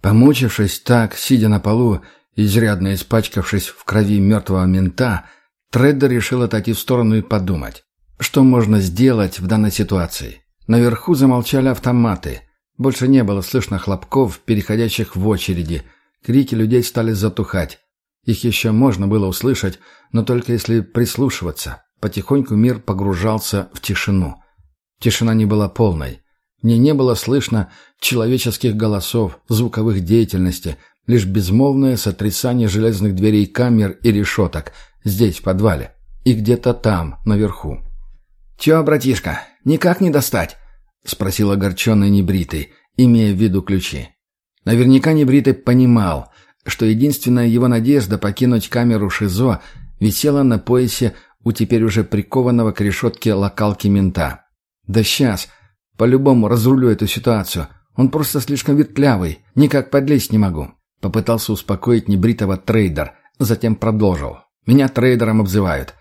Помучившись так, сидя на полу, изрядно испачкавшись в крови мертвого мента, трейдер решил отойти в сторону и подумать, что можно сделать в данной ситуации. Наверху замолчали автоматы. Больше не было слышно хлопков, переходящих в очереди. Крики людей стали затухать. Их еще можно было услышать, но только если прислушиваться. Потихоньку мир погружался в тишину. Тишина не была полной. Мне не было слышно человеческих голосов, звуковых деятельности, лишь безмолвное сотрясание железных дверей камер и решеток здесь, в подвале, и где-то там, наверху. «Чё, братишка, никак не достать?» — спросил огорченный небритый, имея в виду ключи. Наверняка небритый понимал, что единственная его надежда покинуть камеру ШИЗО висела на поясе у теперь уже прикованного к решетке локалки мента. «Да сейчас!» По-любому разрулю эту ситуацию. Он просто слишком ветклявый. Никак подлезть не могу». Попытался успокоить небритого трейдер. Затем продолжил. «Меня трейдером обзывают».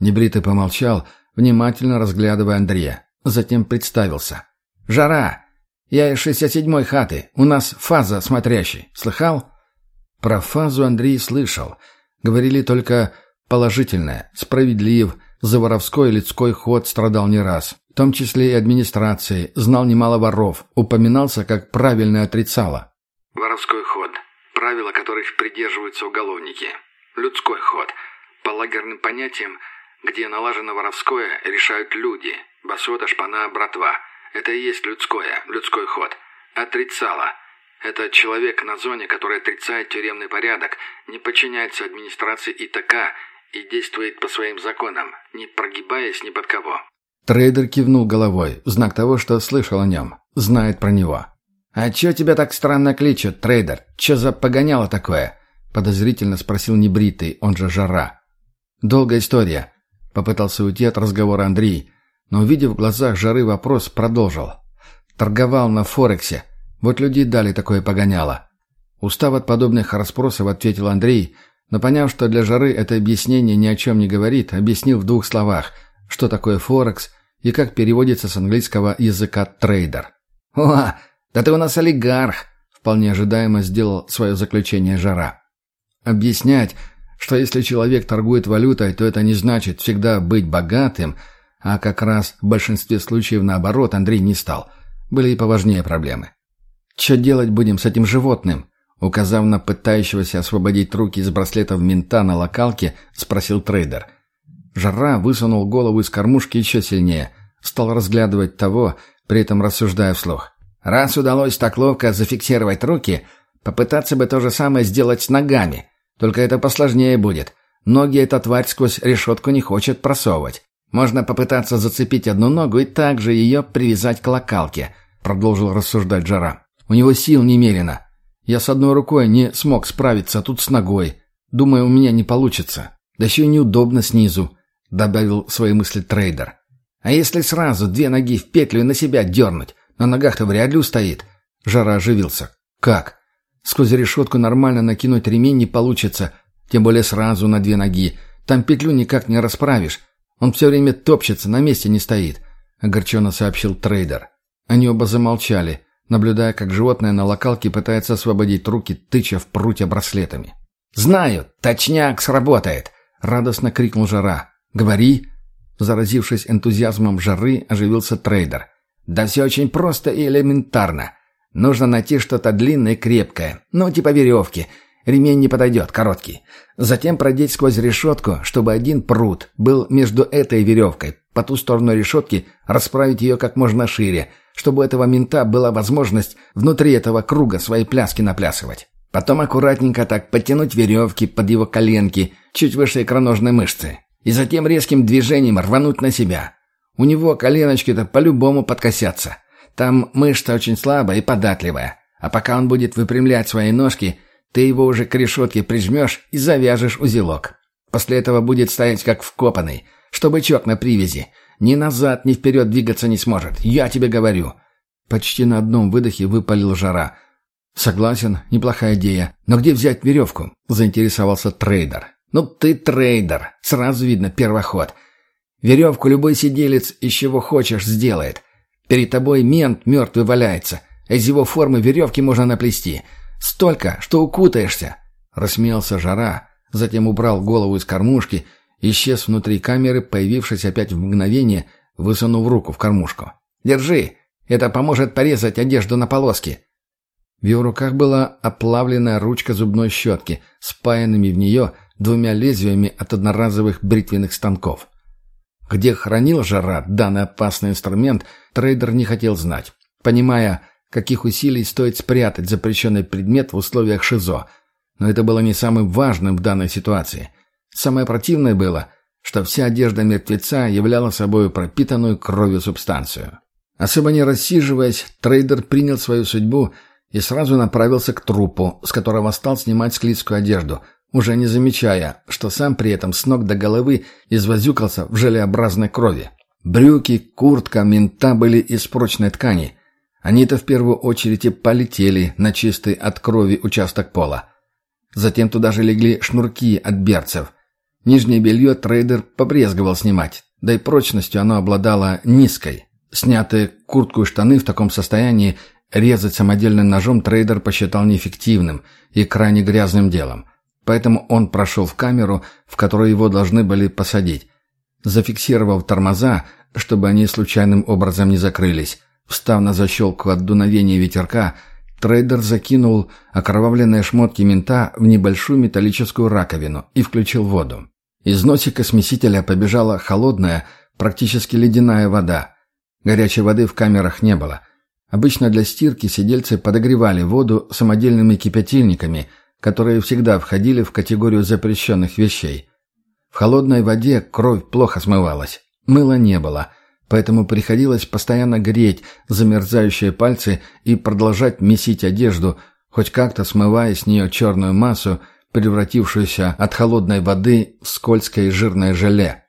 Небритый помолчал, внимательно разглядывая Андрея. Затем представился. «Жара! Я из 67-й хаты. У нас фаза смотрящий. Слыхал?» Про фазу Андрей слышал. Говорили только положительное, справедлив, за воровской людской ход страдал не раз в том числе и администрации, знал немало воров, упоминался как правильно отрицало. Воровской ход. Правила которых придерживаются уголовники. Людской ход. По лагерным понятиям, где налажено воровское, решают люди. Басота, шпана, братва. Это и есть людское, людской ход. Отрицало. Это человек на зоне, который отрицает тюремный порядок, не подчиняется администрации ИТК и действует по своим законам, не прогибаясь ни под кого. Трейдер кивнул головой, в знак того, что слышал о нем, знает про него. «А чё тебя так странно кличут, трейдер? Чё за погоняло такое?» Подозрительно спросил небритый, он же Жара. «Долгая история», — попытался уйти от разговора Андрей, но, увидев в глазах Жары вопрос, продолжил. «Торговал на Форексе. Вот люди дали такое погоняло». Устав от подобных расспросов, ответил Андрей, но поняв, что для Жары это объяснение ни о чем не говорит, объяснил в двух словах — что такое Форекс и как переводится с английского языка трейдер. «О, да ты у нас олигарх!» — вполне ожидаемо сделал свое заключение Жара. Объяснять, что если человек торгует валютой, то это не значит всегда быть богатым, а как раз в большинстве случаев наоборот Андрей не стал. Были и поважнее проблемы. «Что делать будем с этим животным?» Указав на пытающегося освободить руки из браслетов мента на локалке, спросил трейдер. Жара высунул голову из кормушки еще сильнее, стал разглядывать того, при этом рассуждая вслух. «Раз удалось так ловко зафиксировать руки, попытаться бы то же самое сделать с ногами. Только это посложнее будет. Ноги эта тварь сквозь решетку не хочет просовывать. Можно попытаться зацепить одну ногу и также ее привязать к локалке», — продолжил рассуждать Жара. «У него сил немерено. Я с одной рукой не смог справиться, а тут с ногой. Думаю, у меня не получится. Да еще и неудобно снизу добавил свои мысли трейдер. «А если сразу две ноги в петлю и на себя дернуть? На ногах-то вряд ли устоит». Жара оживился. «Как? Сквозь решетку нормально накинуть ремень не получится, тем более сразу на две ноги. Там петлю никак не расправишь. Он все время топчется, на месте не стоит», — огорченно сообщил трейдер. Они оба замолчали, наблюдая, как животное на локалке пытается освободить руки, тыча в прутья браслетами. «Знаю, точняк сработает!» — радостно крикнул Жара. «Говори!» Заразившись энтузиазмом жары, оживился трейдер. «Да все очень просто и элементарно. Нужно найти что-то длинное и крепкое, ну, типа веревки. Ремень не подойдет, короткий. Затем продеть сквозь решетку, чтобы один пруд был между этой веревкой. По ту сторону решетки расправить ее как можно шире, чтобы у этого мента была возможность внутри этого круга свои пляски наплясывать. Потом аккуратненько так подтянуть веревки под его коленки, чуть выше икроножной мышцы и затем резким движением рвануть на себя. У него коленочки-то по-любому подкосятся. Там мышца очень слабая и податливая. А пока он будет выпрямлять свои ножки, ты его уже к решетке прижмешь и завяжешь узелок. После этого будет стоять как вкопанный, что бычок на привязи. Ни назад, ни вперед двигаться не сможет. Я тебе говорю. Почти на одном выдохе выпалил жара. «Согласен, неплохая идея. Но где взять веревку?» – заинтересовался трейдер. «Ну ты трейдер. Сразу видно первоход. Веревку любой сиделец из чего хочешь сделает. Перед тобой мент мертвый валяется. Из его формы веревки можно наплести. Столько, что укутаешься!» Рассмеялся Жара, затем убрал голову из кормушки, исчез внутри камеры, появившись опять в мгновение, высунув руку в кормушку. «Держи! Это поможет порезать одежду на полоски!» В его руках была оплавленная ручка зубной щетки, спаянными в нее двумя лезвиями от одноразовых бритвенных станков. Где хранил Жара данный опасный инструмент, трейдер не хотел знать, понимая, каких усилий стоит спрятать запрещенный предмет в условиях ШИЗО. Но это было не самым важным в данной ситуации. Самое противное было, что вся одежда мертвеца являла собой пропитанную кровью субстанцию. Особо не рассиживаясь, трейдер принял свою судьбу и сразу направился к трупу, с которого стал снимать склизкую одежду, уже не замечая, что сам при этом с ног до головы извозюкался в желеобразной крови. Брюки, куртка, мента были из прочной ткани. Они-то в первую очередь и полетели на чистый от крови участок пола. Затем туда же легли шнурки от берцев. Нижнее белье трейдер побрезговал снимать, да и прочностью оно обладало низкой. Снятые куртку и штаны в таком состоянии резать самодельным ножом трейдер посчитал неэффективным и крайне грязным делом. Поэтому он прошел в камеру, в которую его должны были посадить. Зафиксировав тормоза, чтобы они случайным образом не закрылись, встав на защелку от дуновения ветерка, трейдер закинул окровавленные шмотки мента в небольшую металлическую раковину и включил воду. Из носика смесителя побежала холодная, практически ледяная вода – Горячей воды в камерах не было. Обычно для стирки сидельцы подогревали воду самодельными кипятильниками, которые всегда входили в категорию запрещенных вещей. В холодной воде кровь плохо смывалась. Мыла не было, поэтому приходилось постоянно греть замерзающие пальцы и продолжать месить одежду, хоть как-то смывая с нее черную массу, превратившуюся от холодной воды в скользкое и жирное желе.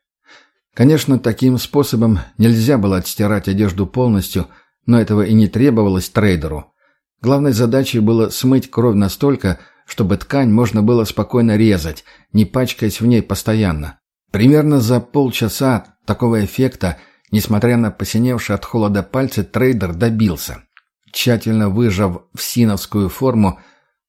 Конечно, таким способом нельзя было отстирать одежду полностью, но этого и не требовалось трейдеру. Главной задачей было смыть кровь настолько, чтобы ткань можно было спокойно резать, не пачкаясь в ней постоянно. Примерно за полчаса такого эффекта, несмотря на посиневшие от холода пальцы, трейдер добился. Тщательно выжав в синовскую форму,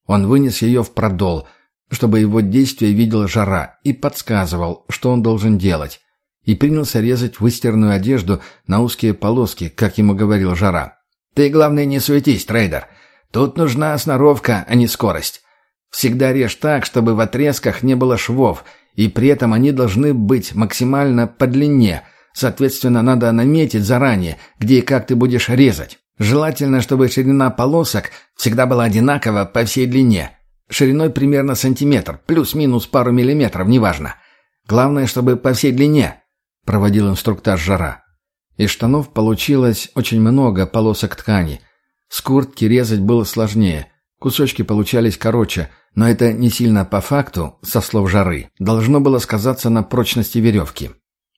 он вынес ее в продол, чтобы его действие видел жара, и подсказывал, что он должен делать и принялся резать выстиранную одежду на узкие полоски, как ему говорил Жара. «Ты, главное, не суетись, трейдер. Тут нужна сноровка, а не скорость. Всегда режь так, чтобы в отрезках не было швов, и при этом они должны быть максимально по длине. Соответственно, надо наметить заранее, где и как ты будешь резать. Желательно, чтобы ширина полосок всегда была одинакова по всей длине. Шириной примерно сантиметр, плюс-минус пару миллиметров, неважно. Главное, чтобы по всей длине проводил инструктаж Жара. Из штанов получилось очень много полосок ткани. С куртки резать было сложнее. Кусочки получались короче, но это не сильно по факту, со слов Жары, должно было сказаться на прочности веревки.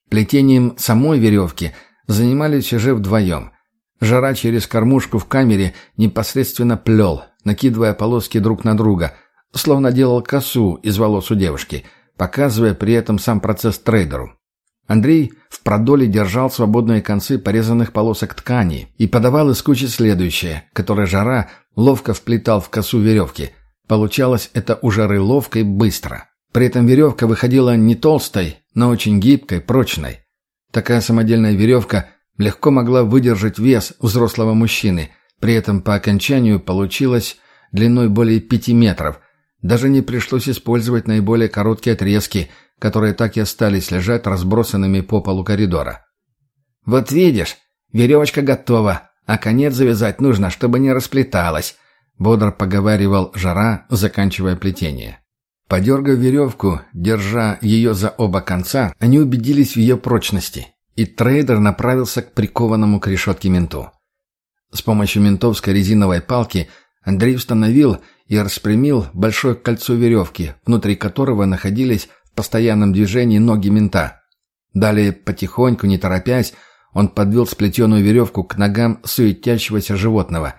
Плетением самой веревки занимались уже вдвоем. Жара через кормушку в камере непосредственно плел, накидывая полоски друг на друга, словно делал косу из волос у девушки, показывая при этом сам процесс трейдеру. Андрей в продоле держал свободные концы порезанных полосок ткани и подавал из кучи следующее, которое жара ловко вплетал в косу веревки. Получалось это у жары ловко и быстро. При этом веревка выходила не толстой, но очень гибкой, прочной. Такая самодельная веревка легко могла выдержать вес взрослого мужчины, при этом по окончанию получилось длиной более пяти метров. Даже не пришлось использовать наиболее короткие отрезки – которые так и остались лежать разбросанными по полу коридора. «Вот видишь, веревочка готова, а конец завязать нужно, чтобы не расплеталась», — бодро поговаривал Жара, заканчивая плетение. Подергав веревку, держа ее за оба конца, они убедились в ее прочности, и трейдер направился к прикованному к решетке менту. С помощью ментовской резиновой палки Андрей установил и распрямил большое кольцо веревки, внутри которого находились постоянном движении ноги мента. Далее, потихоньку, не торопясь, он подвел сплетенную веревку к ногам суетящегося животного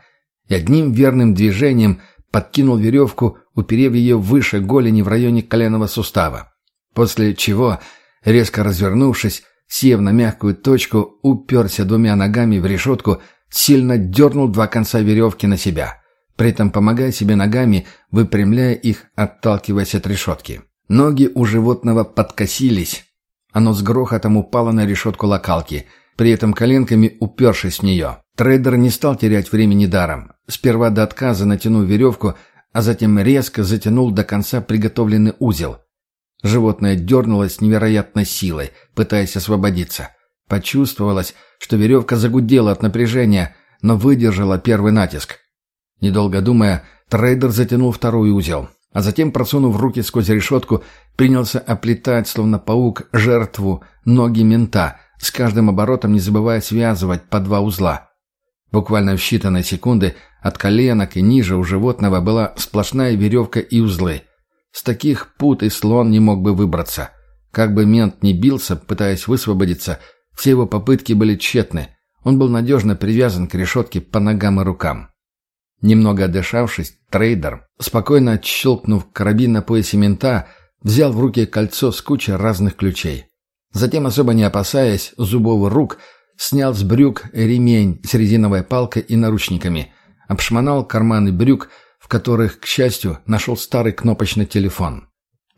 и одним верным движением подкинул веревку, уперев ее выше голени в районе коленного сустава. После чего, резко развернувшись, сев на мягкую точку, уперся двумя ногами в решетку, сильно дернул два конца веревки на себя. при этом помогая себе ногами, выпрямляя их, отталкиваясь от решетки. Ноги у животного подкосились. Оно с грохотом упало на решетку локалки, при этом коленками упершись в нее. Трейдер не стал терять времени даром. Сперва до отказа натянул веревку, а затем резко затянул до конца приготовленный узел. Животное дернулось с невероятной силой, пытаясь освободиться. Почувствовалось, что веревка загудела от напряжения, но выдержала первый натиск. Недолго думая, трейдер затянул второй узел, а затем, просунув руки сквозь решетку, принялся оплетать, словно паук, жертву, ноги мента, с каждым оборотом не забывая связывать по два узла. Буквально в считанные секунды от коленок и ниже у животного была сплошная веревка и узлы. С таких пут и слон не мог бы выбраться. Как бы мент не бился, пытаясь высвободиться, все его попытки были тщетны. Он был надежно привязан к решетке по ногам и рукам. Немного отдышавшись, трейдер, спокойно отщелкнув карабин на поясе мента, взял в руки кольцо с кучей разных ключей. Затем, особо не опасаясь зубов рук, снял с брюк ремень с резиновой палкой и наручниками, обшмонал карманы брюк, в которых, к счастью, нашел старый кнопочный телефон.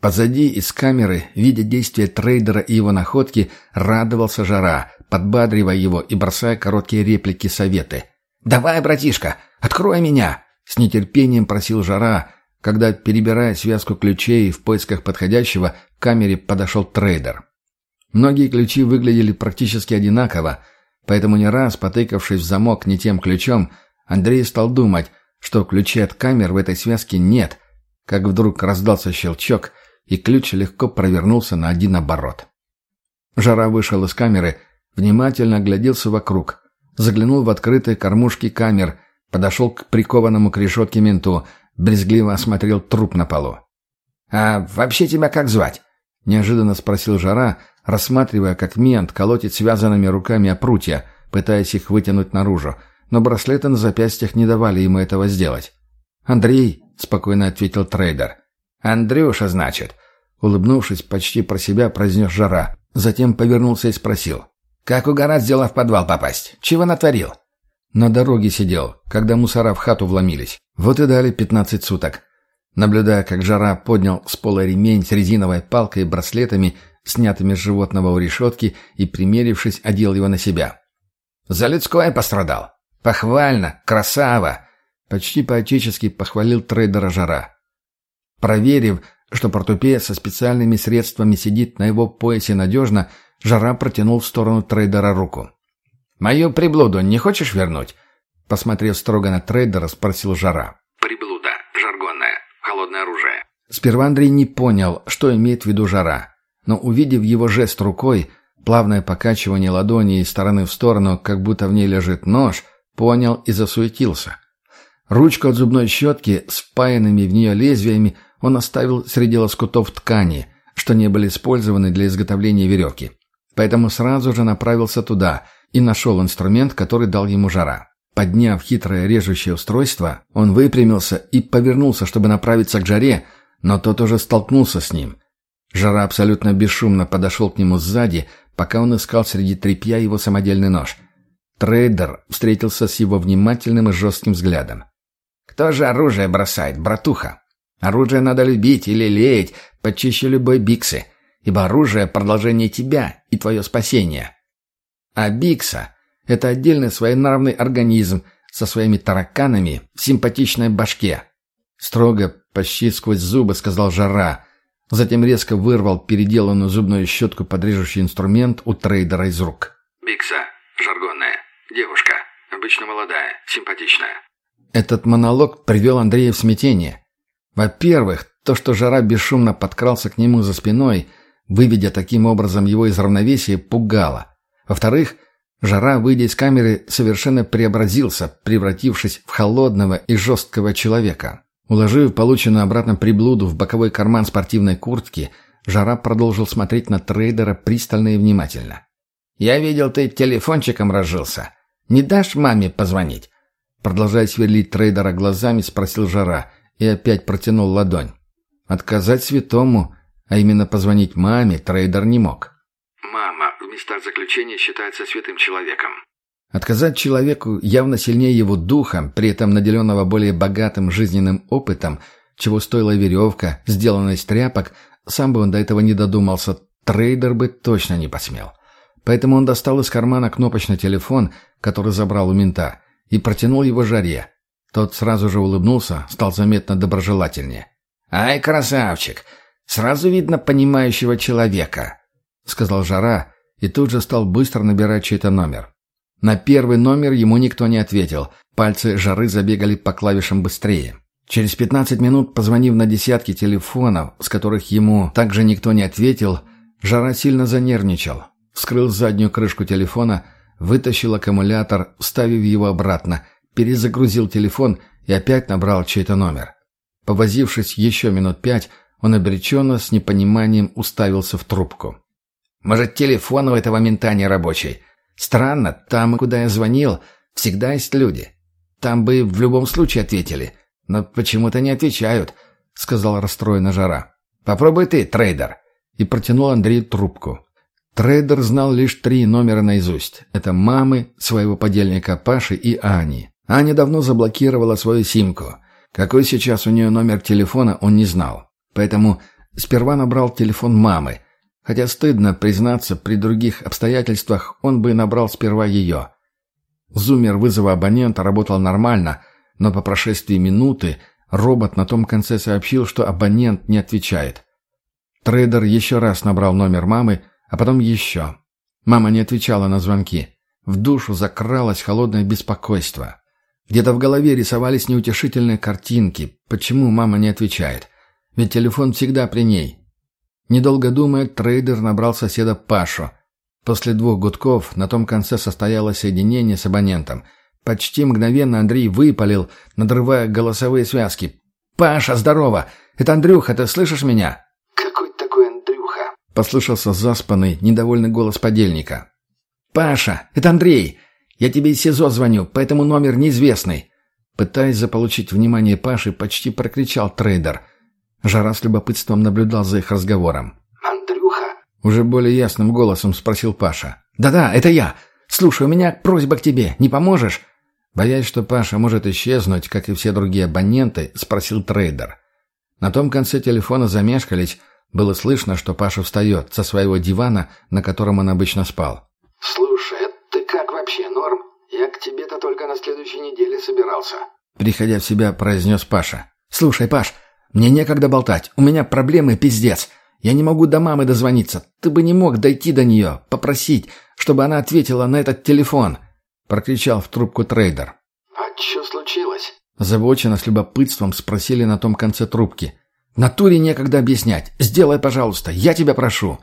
Позади из камеры, видя действия трейдера и его находки, радовался жара, подбадривая его и бросая короткие реплики-советы. «Давай, братишка, открой меня!» С нетерпением просил жара, когда, перебирая связку ключей в поисках подходящего, к камере подошел трейдер. Многие ключи выглядели практически одинаково, поэтому не раз, потыкавшись в замок не тем ключом, Андрей стал думать, что ключей от камер в этой связке нет, как вдруг раздался щелчок, и ключ легко провернулся на один оборот. Жара вышел из камеры, внимательно огляделся вокруг, заглянул в открытые кормушки камер, подошел к прикованному к решетке менту, брезгливо осмотрел труп на полу. «А вообще тебя как звать?» — неожиданно спросил Жара, рассматривая, как мент колотит связанными руками о прутья, пытаясь их вытянуть наружу, но браслеты на запястьях не давали ему этого сделать. «Андрей», — спокойно ответил трейдер. «Андрюша, значит», — улыбнувшись почти про себя, произнес Жара. Затем повернулся и спросил. «Как угораздило в подвал попасть? Чего натворил?» «На дороге сидел, когда мусора в хату вломились. Вот и дали пятнадцать суток». Наблюдая, как Жара поднял с пола ремень с резиновой палкой и браслетами, снятыми с животного у решетки, и, примерившись, одел его на себя. «За людское пострадал. Похвально, красава!» Почти по-отечески похвалил трейдера Жара. Проверив, что портупея со специальными средствами сидит на его поясе надежно, Жара протянул в сторону трейдера руку. «Мою приблуду не хочешь вернуть?» Посмотрев строго на трейдера, спросил Жара. Приблуда. Жаргонное. Холодное оружие. Сперва Андрей не понял, что имеет в виду Жара, но увидев его жест рукой, плавное покачивание ладони из стороны в сторону, как будто в ней лежит нож, понял и засуетился. Ручку от зубной щетки с впаянными в нее лезвиями он оставил среди лоскутов ткани, что не были использованы для изготовления веревки. Поэтому сразу же направился туда и нашел инструмент, который дал ему жара. Подняв хитрое режущее устройство, он выпрямился и повернулся, чтобы направиться к жаре, но тот уже столкнулся с ним. Жара абсолютно бесшумно подошел к нему сзади, пока он искал среди тряпья его самодельный нож. Трейдер встретился с его внимательным и жестким взглядом. «Кто же оружие бросает, братуха?» Оружие надо любить или лелеять почище любой биксы, ибо оружие — продолжение тебя и твое спасение. А бикса — это отдельный своенравный организм со своими тараканами в симпатичной башке. Строго, почти сквозь зубы, сказал Жара. Затем резко вырвал переделанную зубную щетку под режущий инструмент у трейдера из рук. Бикса. Жаргонная. Девушка. Обычно молодая. Симпатичная. Этот монолог привел Андрея в смятение. Во-первых, то, что жара бесшумно подкрался к нему за спиной, выведя таким образом его из равновесия, пугало. Во-вторых, жара, выйдя из камеры, совершенно преобразился, превратившись в холодного и жесткого человека. Уложив полученную обратно приблуду в боковой карман спортивной куртки, Жара продолжил смотреть на трейдера пристально и внимательно. «Я видел, ты телефончиком разжился. Не дашь маме позвонить?» Продолжая сверлить трейдера глазами, спросил Жара – и опять протянул ладонь. Отказать святому, а именно позвонить маме, трейдер не мог. Мама в местах заключения считается святым человеком. Отказать человеку, явно сильнее его духа, при этом наделенного более богатым жизненным опытом, чего стоила веревка, сделанная из тряпок, сам бы он до этого не додумался, трейдер бы точно не посмел. Поэтому он достал из кармана кнопочный телефон, который забрал у мента, и протянул его жаре. Тот сразу же улыбнулся, стал заметно доброжелательнее. «Ай, красавчик! Сразу видно понимающего человека!» — сказал Жара, и тут же стал быстро набирать чей-то номер. На первый номер ему никто не ответил, пальцы Жары забегали по клавишам быстрее. Через 15 минут, позвонив на десятки телефонов, с которых ему также никто не ответил, Жара сильно занервничал. Вскрыл заднюю крышку телефона, вытащил аккумулятор, вставив его обратно, перезагрузил телефон и опять набрал чей-то номер. Повозившись еще минут пять, он обреченно с непониманием уставился в трубку. «Может, телефон у этого мента не рабочий? Странно, там, куда я звонил, всегда есть люди. Там бы в любом случае ответили, но почему-то не отвечают», — сказал расстроенно Жара. «Попробуй ты, трейдер», — и протянул Андрей трубку. Трейдер знал лишь три номера наизусть. Это мамы, своего подельника Паши и Ани. Аня давно заблокировала свою симку. Какой сейчас у нее номер телефона, он не знал. Поэтому сперва набрал телефон мамы. Хотя стыдно признаться, при других обстоятельствах он бы набрал сперва ее. Зумер вызова абонента работал нормально, но по прошествии минуты робот на том конце сообщил, что абонент не отвечает. Трейдер еще раз набрал номер мамы, а потом еще. Мама не отвечала на звонки. В душу закралось холодное беспокойство. Где-то в голове рисовались неутешительные картинки. Почему мама не отвечает? Ведь телефон всегда при ней. Недолго думая, трейдер набрал соседа Пашу. После двух гудков на том конце состоялось соединение с абонентом. Почти мгновенно Андрей выпалил, надрывая голосовые связки. «Паша, здорово! Это Андрюха, ты слышишь меня?» — послышался заспанный, недовольный голос подельника. «Паша, это Андрей! Я тебе из СИЗО звоню, поэтому номер неизвестный!» Пытаясь заполучить внимание Паши, почти прокричал трейдер. Жара с любопытством наблюдал за их разговором. «Андрюха?» Уже более ясным голосом спросил Паша. «Да-да, это я! Слушай, у меня просьба к тебе, не поможешь?» Боясь, что Паша может исчезнуть, как и все другие абоненты, спросил трейдер. На том конце телефона замешкались, было слышно, что Паша встает со своего дивана, на котором он обычно спал. «Слушай, ты как вообще, норм? Я к тебе-то только на следующей неделе собирался». Приходя в себя, произнес Паша. «Слушай, Паш, мне некогда болтать. У меня проблемы пиздец. Я не могу до мамы дозвониться. Ты бы не мог дойти до нее, попросить, чтобы она ответила на этот телефон», — прокричал в трубку трейдер. «А что случилось?» Озабоченно с любопытством спросили на том конце трубки. Натуре некогда объяснять. Сделай, пожалуйста, я тебя прошу».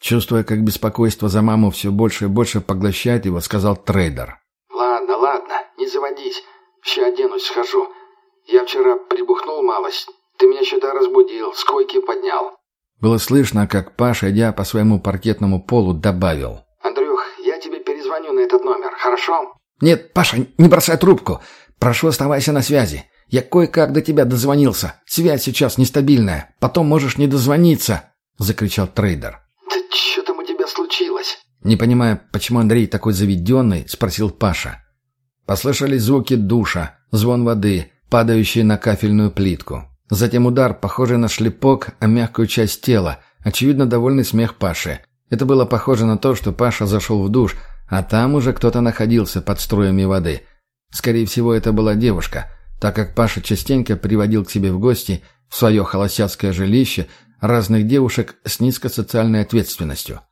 Чувствуя, как беспокойство за маму все больше и больше поглощает его, сказал трейдер. «Ладно, ладно, не заводись. Ща оденусь, схожу. Я вчера прибухнул малость. Ты меня сюда разбудил, с койки поднял». Было слышно, как Паша, идя по своему паркетному полу, добавил. «Андрюх, я тебе перезвоню на этот номер, хорошо?» «Нет, Паша, не бросай трубку. Прошу, оставайся на связи. Я кое-как до тебя дозвонился. Связь сейчас нестабильная. Потом можешь не дозвониться!» — закричал трейдер. «Да что там у тебя случилось?» Не понимая, почему Андрей такой заведенный, спросил Паша. Послышались звуки душа, звон воды, падающий на кафельную плитку. Затем удар, похожий на шлепок, о мягкую часть тела. Очевидно, довольный смех Паши. Это было похоже на то, что Паша зашел в душ, а там уже кто-то находился под струями воды. Скорее всего, это была девушка — так как Паша частенько приводил к себе в гости в свое холостяцкое жилище разных девушек с низкосоциальной ответственностью.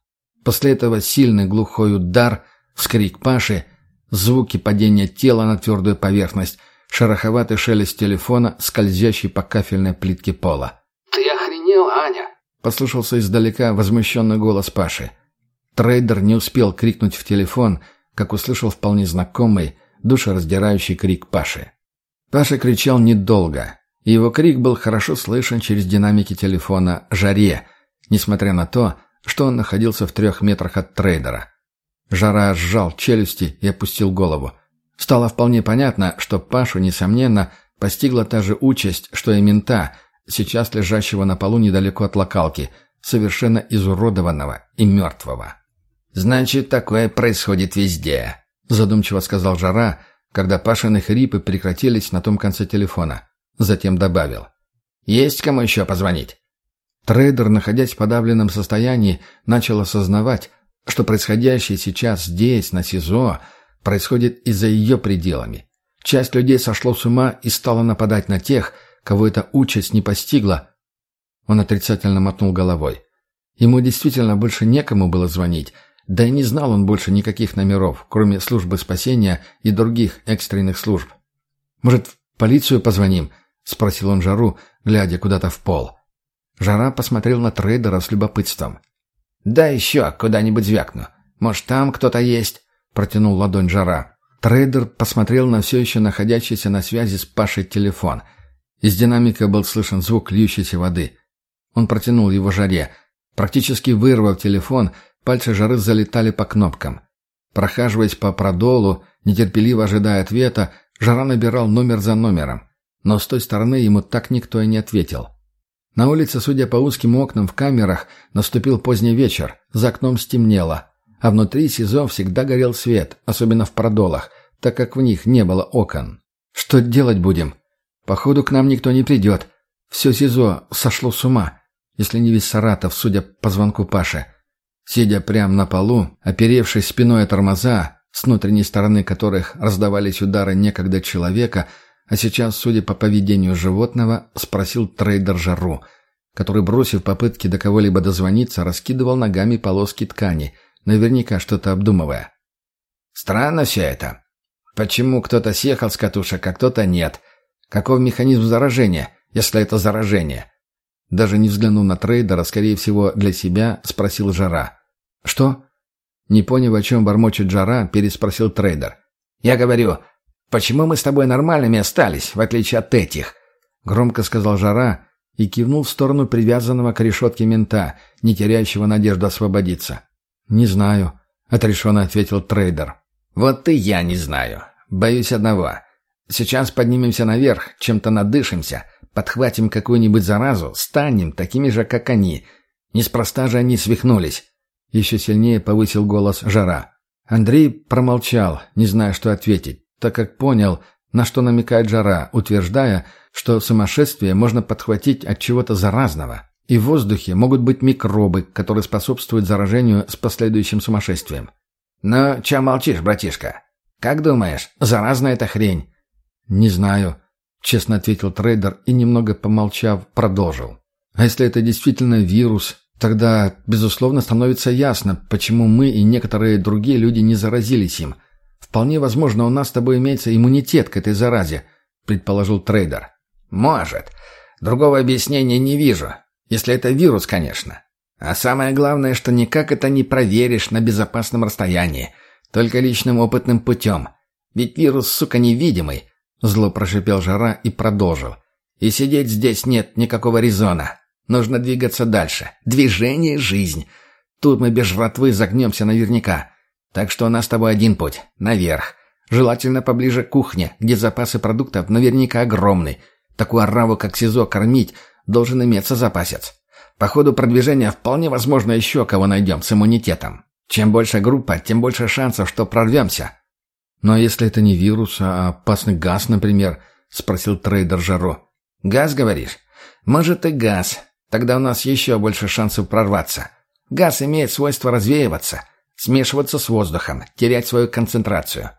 После этого сильный глухой удар, вскрик Паши, звуки падения тела на твердую поверхность, шероховатый шелест телефона, скользящий по кафельной плитке пола. «Ты охренел, Аня?» — послышался издалека возмущенный голос Паши. Трейдер не успел крикнуть в телефон, как услышал вполне знакомый, душераздирающий крик Паши. Паша кричал недолго, и его крик был хорошо слышен через динамики телефона «Жаре», несмотря на то, что он находился в трех метрах от трейдера. Жара сжал челюсти и опустил голову. Стало вполне понятно, что Пашу, несомненно, постигла та же участь, что и мента, сейчас лежащего на полу недалеко от локалки, совершенно изуродованного и мертвого. «Значит, такое происходит везде», —— задумчиво сказал Жара, когда Пашины хрипы прекратились на том конце телефона. Затем добавил. «Есть кому еще позвонить?» Трейдер, находясь в подавленном состоянии, начал осознавать, что происходящее сейчас здесь, на СИЗО, происходит и за ее пределами. Часть людей сошло с ума и стала нападать на тех, кого эта участь не постигла. Он отрицательно мотнул головой. Ему действительно больше некому было звонить, да и не знал он больше никаких номеров, кроме службы спасения и других экстренных служб. «Может, в полицию позвоним?» — спросил он Жару, глядя куда-то в пол. Жара посмотрел на трейдера с любопытством. «Да еще куда-нибудь звякну. Может, там кто-то есть?» — протянул ладонь Жара. Трейдер посмотрел на все еще находящийся на связи с Пашей телефон. Из динамика был слышен звук льющейся воды. Он протянул его Жаре. Практически вырвав телефон, Пальцы жары залетали по кнопкам. Прохаживаясь по продолу, нетерпеливо ожидая ответа, жара набирал номер за номером. Но с той стороны ему так никто и не ответил. На улице, судя по узким окнам в камерах, наступил поздний вечер, за окном стемнело, а внутри СИЗО всегда горел свет, особенно в продолах, так как в них не было окон. «Что делать будем? Походу, к нам никто не придет. Все СИЗО сошло с ума, если не весь Саратов, судя по звонку Паши. Сидя прямо на полу, оперевшись спиной о тормоза, с внутренней стороны которых раздавались удары некогда человека, а сейчас, судя по поведению животного, спросил трейдер Жару, который, бросив попытки до кого-либо дозвониться, раскидывал ногами полоски ткани, наверняка что-то обдумывая. «Странно все это. Почему кто-то съехал с катушек, а кто-то нет? Каков механизм заражения, если это заражение?» Даже не взглянув на трейдера, скорее всего, для себя, спросил Жара. «Что?» Не поняв, о чем бормочет Жара, переспросил трейдер. «Я говорю, почему мы с тобой нормальными остались, в отличие от этих?» Громко сказал Жара и кивнул в сторону привязанного к решетке мента, не теряющего надежду освободиться. «Не знаю», — отрешенно ответил трейдер. «Вот и я не знаю. Боюсь одного. Сейчас поднимемся наверх, чем-то надышимся, подхватим какую-нибудь заразу, станем такими же, как они. Неспроста же они свихнулись. Еще сильнее повысил голос Жара. Андрей промолчал, не зная, что ответить, так как понял, на что намекает Жара, утверждая, что сумасшествие можно подхватить от чего-то заразного. И в воздухе могут быть микробы, которые способствуют заражению с последующим сумасшествием. «Ну, чем молчишь, братишка? Как думаешь, заразная эта хрень?» «Не знаю», — честно ответил трейдер и, немного помолчав, продолжил. «А если это действительно вирус, Тогда, безусловно, становится ясно, почему мы и некоторые другие люди не заразились им. Вполне возможно, у нас с тобой имеется иммунитет к этой заразе, предположил трейдер. Может. Другого объяснения не вижу. Если это вирус, конечно. А самое главное, что никак это не проверишь на безопасном расстоянии. Только личным опытным путем. Ведь вирус, сука, невидимый. Зло прошипел Жара и продолжил. И сидеть здесь нет никакого резона. Нужно двигаться дальше. Движение — жизнь. Тут мы без жратвы загнемся наверняка. Так что у нас с тобой один путь. Наверх. Желательно поближе к кухне, где запасы продуктов наверняка огромны. Такую ораву, как СИЗО, кормить должен иметься запасец. По ходу продвижения вполне возможно еще кого найдем с иммунитетом. Чем больше группа, тем больше шансов, что прорвемся. «Но если это не вирус, а опасный газ, например?» — спросил трейдер Жаро. «Газ, говоришь? Может и газ. Тогда у нас еще больше шансов прорваться. Газ имеет свойство развеиваться, смешиваться с воздухом, терять свою концентрацию.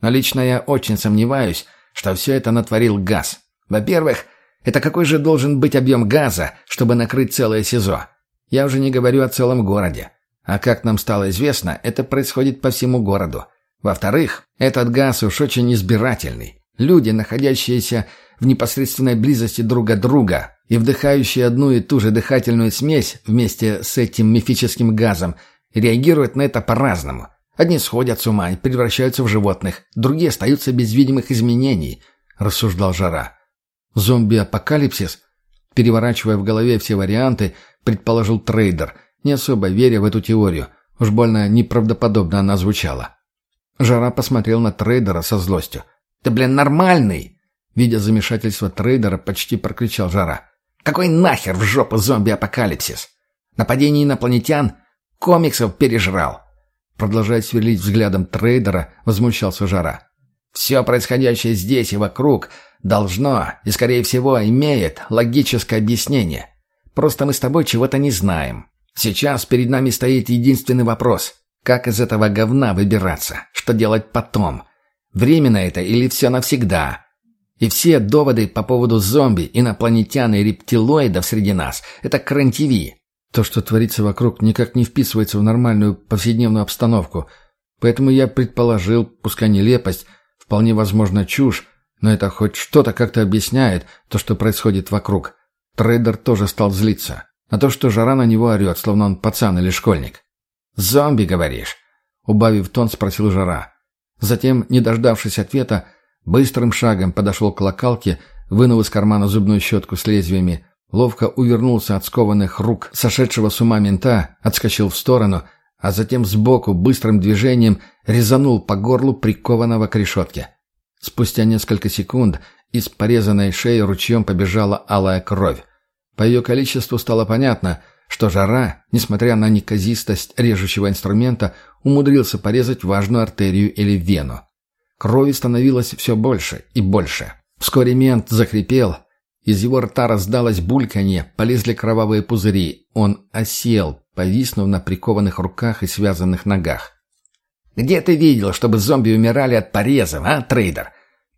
Но лично я очень сомневаюсь, что все это натворил газ. Во-первых, это какой же должен быть объем газа, чтобы накрыть целое СИЗО? Я уже не говорю о целом городе. А как нам стало известно, это происходит по всему городу. Во-вторых, этот газ уж очень избирательный. Люди, находящиеся в непосредственной близости друг от друга и вдыхающие одну и ту же дыхательную смесь вместе с этим мифическим газом, реагируют на это по-разному. Одни сходят с ума и превращаются в животных, другие остаются без видимых изменений, рассуждал Жара. Зомби-апокалипсис? Переворачивая в голове все варианты, предположил трейдер, не особо веря в эту теорию. Уж больно неправдоподобно она звучала. Жара посмотрел на трейдера со злостью. «Ты, блин, нормальный!» Видя замешательство трейдера, почти прокричал Жара. «Какой нахер в жопу зомби-апокалипсис? Нападение инопланетян? Комиксов пережрал. Продолжая сверлить взглядом трейдера, возмущался Жара. «Все происходящее здесь и вокруг должно и, скорее всего, имеет логическое объяснение. Просто мы с тобой чего-то не знаем. Сейчас перед нами стоит единственный вопрос. Как из этого говна выбираться? Что делать потом? Временно это или все навсегда?» И все доводы по поводу зомби, инопланетян и рептилоидов среди нас — это кран-ТВ. То, что творится вокруг, никак не вписывается в нормальную повседневную обстановку. Поэтому я предположил, пускай нелепость, вполне возможно чушь, но это хоть что-то как-то объясняет то, что происходит вокруг. Трейдер тоже стал злиться. На то, что жара на него орет, словно он пацан или школьник. «Зомби, говоришь?» Убавив тон, спросил жара. Затем, не дождавшись ответа, Быстрым шагом подошел к локалке, вынул из кармана зубную щетку с лезвиями, ловко увернулся от скованных рук сошедшего с ума мента, отскочил в сторону, а затем сбоку быстрым движением резанул по горлу прикованного к решетке. Спустя несколько секунд из порезанной шеи ручьем побежала алая кровь. По ее количеству стало понятно, что жара, несмотря на неказистость режущего инструмента, умудрился порезать важную артерию или вену. Крови становилось все больше и больше. Вскоре мент захрипел. Из его рта раздалось бульканье, полезли кровавые пузыри. Он осел, повиснув на прикованных руках и связанных ногах. «Где ты видел, чтобы зомби умирали от порезов, а, трейдер?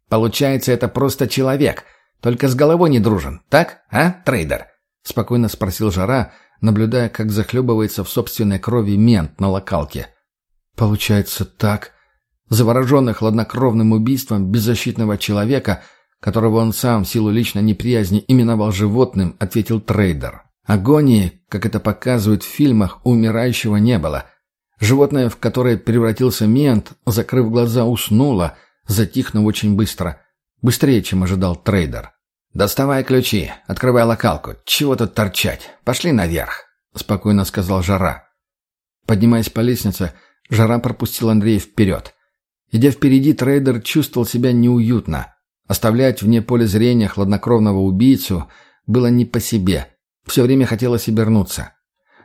Получается, это просто человек, только с головой не дружен, так, а, трейдер?» Спокойно спросил Жара, наблюдая, как захлебывается в собственной крови мент на локалке. «Получается так», завороженный хладнокровным убийством беззащитного человека, которого он сам в силу личной неприязни именовал животным, ответил трейдер. Агонии, как это показывают в фильмах, у умирающего не было. Животное, в которое превратился мент, закрыв глаза, уснуло, затихнув очень быстро. Быстрее, чем ожидал трейдер. «Доставай ключи, открывай локалку. Чего тут торчать? Пошли наверх», — спокойно сказал Жара. Поднимаясь по лестнице, Жара пропустил Андрея вперед. Идя впереди, трейдер чувствовал себя неуютно. Оставлять вне поля зрения хладнокровного убийцу было не по себе. Все время хотелось обернуться.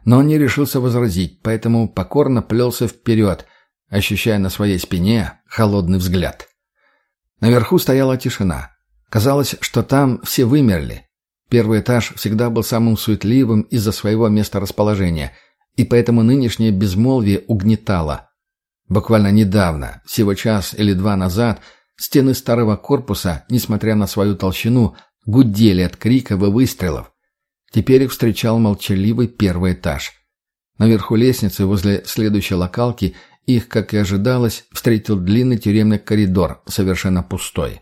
Но он не решился возразить, поэтому покорно плелся вперед, ощущая на своей спине холодный взгляд. Наверху стояла тишина. Казалось, что там все вымерли. Первый этаж всегда был самым суетливым из-за своего места расположения, и поэтому нынешнее безмолвие угнетало. Буквально недавно, всего час или два назад, стены старого корпуса, несмотря на свою толщину, гудели от криков и выстрелов. Теперь их встречал молчаливый первый этаж. Наверху лестницы, возле следующей локалки, их, как и ожидалось, встретил длинный тюремный коридор, совершенно пустой.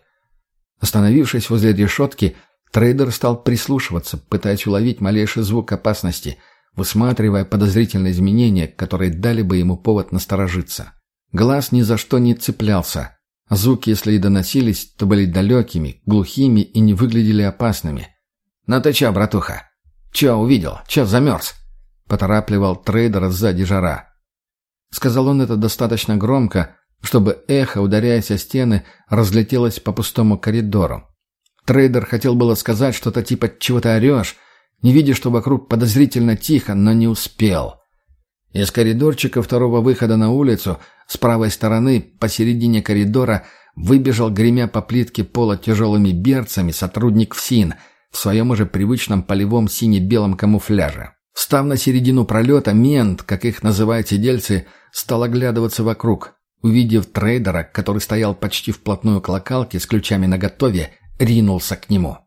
Остановившись возле решетки, трейдер стал прислушиваться, пытаясь уловить малейший звук опасности – высматривая подозрительные изменения, которые дали бы ему повод насторожиться. Глаз ни за что не цеплялся. звуки, если и доносились, то были далекими, глухими и не выглядели опасными. «Ну ты чё, братуха? Чё увидел? Чё замерз?» — поторапливал трейдера сзади жара. Сказал он это достаточно громко, чтобы эхо, ударяясь о стены, разлетелось по пустому коридору. Трейдер хотел было сказать что-то типа «чего ты орешь?», не видя, что вокруг подозрительно тихо, но не успел. Из коридорчика второго выхода на улицу с правой стороны посередине коридора выбежал, гремя по плитке пола тяжелыми берцами, сотрудник ФСИН в своем уже привычном полевом сине-белом камуфляже. Встав на середину пролета, мент, как их называют сидельцы, стал оглядываться вокруг. Увидев трейдера, который стоял почти вплотную к локалке с ключами наготове, ринулся к нему.